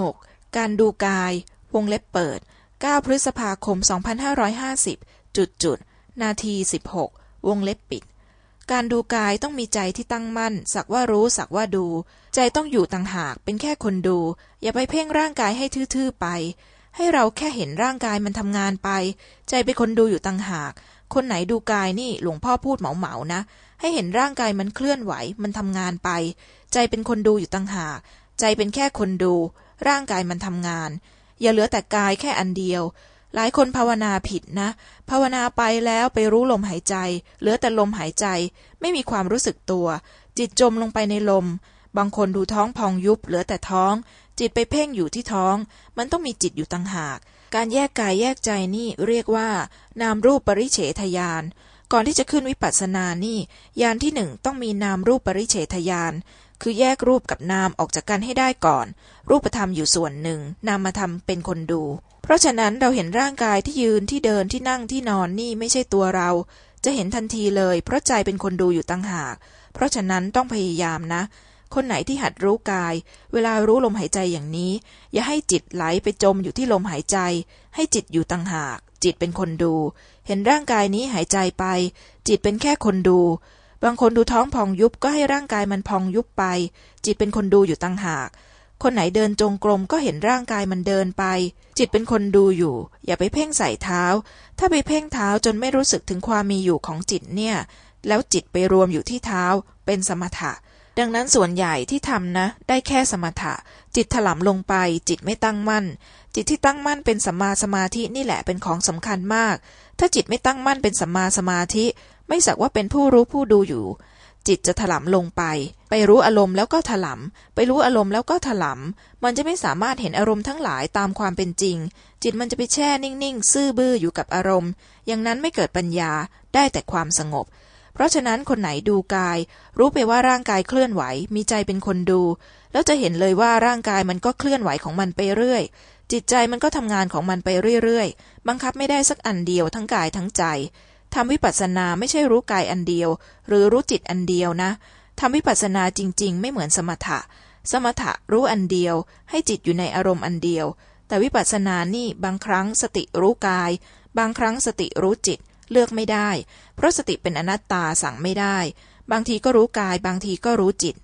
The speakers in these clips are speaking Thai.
6. การดูกาย วงเล็บเปิด 9 พฤษภาคม 2550 จุดจุด นาที 16 วงเล็บปิด การดูกายต้องมีใจที่ตั้งมั่น สักว่ารู้สักว่าดู ใจต้องอยู่ต่างหากเป็นแค่คนดู อย่าไปเพ่งร่างกายให้ทื่อๆไป ให้เราแค่เห็นร่างกายมันทำงานไป ใจเป็นคนดูอยู่ต่างหาก คนไหนดูกายนี่หลวงพ่อพูดเหมาๆนะ ให้เห็นร่างกายมันเคลื่อนไหว มันทำงานไป ใจเป็นคนดูอยู่ต่างหาก ใจเป็นแค่คนดู ร่างกายมันทำงาน อย่าเหลือแต่กายแค่อันเดียว หลายคนภาวนาผิดนะ ภาวนาไปแล้วไปรู้ลมหายใจ เหลือแต่ลมหายใจ ไม่มีความรู้สึกตัว จิตจมลงไปในลม บางคนดูท้องพองยุบ เหลือแต่ท้อง จิตไปเพ่งอยู่ที่ท้อง มันต้องมีจิตอยู่ต่างหาก การแยกกายแยกใจนี่เรียกว่า นามรูปปริเฉทญาณก่อนที่จะขึ้นวิปัสสนานี่ยานที่หนึ่งต้องมีนามรูปปริเฉทญาณ คือแยกรูปกับนามออกจากกันให้ได้ก่อน รูปธรรมอยู่ส่วนหนึ่ง นามธรรมเป็นคนดู เพราะฉะนั้นเราเห็นร่างกายที่ยืนที่เดินที่นั่งที่นอนนี่ไม่ใช่ตัวเรา จะเห็นทันทีเลย เพราะใจเป็นคนดูอยู่ตั้งหาก เพราะฉะนั้นต้องพยายามนะ คนไหนที่หัดรู้กาย เวลารู้ลมหายใจอย่างนี้ อย่าให้จิตไหลไปจมอยู่ที่ลมหายใจ ให้จิตอยู่ตั้งหาก จิตเป็นคนดู เห็นร่างกายนี้หายใจไป จิตเป็นแค่คนดู บางคนดูท้องพองยุบก็ให้ร่างกายมันพองยุบไป จิตเป็นคนดูอยู่ตั้งหาก คนไหนเดินจงกรมก็เห็นร่างกายมันเดินไป จิตเป็นคนดูอยู่ อย่าไปเพ่งใส่เท้า ถ้าไปเพ่งเท้าจนไม่รู้สึกถึงความมีอยู่ของจิตเนี่ย แล้วจิตไปรวมอยู่ที่เท้า เป็นสมถะ ดังนั้นส่วนใหญ่ที่ทำนะ ได้แค่สมถะ จิตถลำลงไป จิตไม่ตั้งมั่น จิตที่ตั้งมั่นเป็นสัมมาสมาธินี่แหละเป็นของสำคัญมาก ถ้าจิตไม่ตั้งมั่นเป็นสัมมาสมาธิ ไม่สักว่าเป็นผู้รู้ผู้ดูอยู่ จิตจะถลำลงไป ไปรู้อารมณ์แล้วก็ถลำไปรู้อารมณ์แล้วก็ถลำมันจะไม่สามารถเห็นอารมณ์ทั้งหลายตามความเป็นจริง จิตมันจะไปแช่นิ่งๆ ซื่อบื้ออยู่กับอารมณ์ อย่างนั้นไม่เกิดปัญญาได้แต่ความสงบเพราะฉะนั้นคนไหนดูกาย รู้ไปว่าร่างกายเคลื่อนไหว มีใจเป็นคนดู แล้วจะเห็นเลยว่าร่างกายมันก็เคลื่อนไหวของมันไปเรื่อย จิตใจมันก็ทำงานของมันไปเรื่อยๆ บังคับไม่ได้สักอันเดียวทั้งกายทั้งใจ ทำวิปัสสนาไม่ใช่รู้กายอันเดียว หรือรู้จิตอันเดียวนะทำวิปัสสนาจริง ๆ ไม่เหมือนสมถะ สมถะรู้อันเดียว ให้จิตอยู่ในอารมณ์อันเดียว แต่วิปัสสนานี่บางครั้งสติรู้กาย บางครั้งสติรู้จิตเลือกไม่ได้ เพราะสติเป็นอนัตตาสั่งไม่ได้ บางทีก็รู้กาย บางทีก็รู้จิต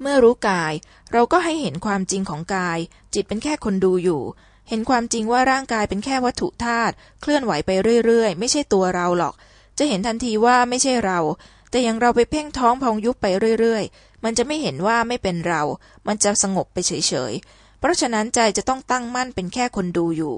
เมื่อรู้กาย เราก็ให้เห็นความจริงของกาย จิตเป็นแค่คนดูอยู่ เห็นความจริงว่าร่างกายเป็นแค่วัตถุธาตุเคลื่อนไหวไปเรื่อยๆ ไม่ใช่ตัวเราหรอก จะเห็นทันทีว่าไม่ใช่เรา แต่อย่างเราไปเพ่งท้องพองยุบไปเรื่อยๆ มันจะไม่เห็นว่าไม่เป็นเรา มันจะสงบไปเฉยๆ เพราะฉะนั้นใจจะต้องตั้งมั่นเป็นแค่คนดูอยู่